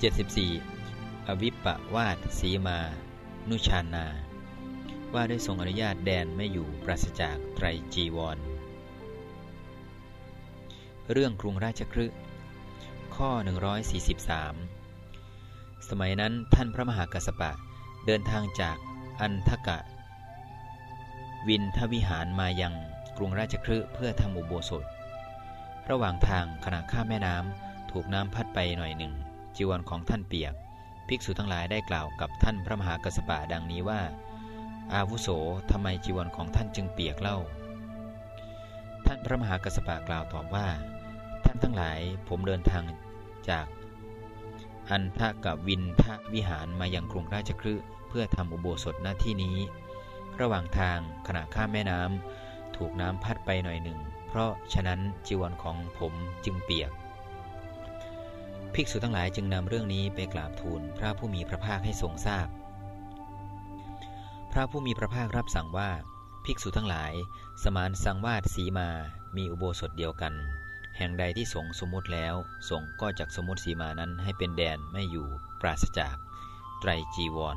74 อวิปปวาทสีมา นุชานา ว่าได้ทรงอนุญาตแดนไม่อยู่ปราศจากไตรจีวร เรื่องกรุงราชคฤห์ข้อ 143 สมัยนั้นท่านพระมหากัสปะเดินทางจากอันทกะ วินทวิหารมายังกรุงราชคฤห์เพื่อทำอุโบสถ ระหว่างทางขณะข้ามแม่น้ำถูกน้ำพัดไปหน่อยหนึ่ง จีวรของท่านเปียก ภิกษุทั้งหลายได้กล่าวกับท่านพระมหากัสปะดังนี้ว่า อาวุโสทำไมจีวรของท่านจึงเปียกเล่า ท่านพระมหากัสปะกล่าวตอบว่า ท่านทั้งหลายผมเดินทางจากอันทะกับวินทะวิหารมายังกรุงราชคฤห์เพื่อทำอุโบสถหน้าที่นี้ ระหว่างทางขณะข้ามแม่น้ำถูกน้ำพัดไปหน่อยหนึ่ง เพราะฉะนั้นจีวรของผมจึงเปียก ภิกษุทั้งหลายจึงนำเรื่องนี้ไปกราบทูลพระผู้มีพระภาคให้ทรงทราบพระผู้มีพระภาครับสั่งว่า ภิกษุทั้งหลาย สมานสังวาสสีมา มีอุโบสถเดียวกัน แห่งใดที่สงสมมุติแล้วสงก็จักสมมติสีมานั้นให้เป็นแดนไม่อยู่ปราศจาก ไตรจีวร